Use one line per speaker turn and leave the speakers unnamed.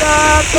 the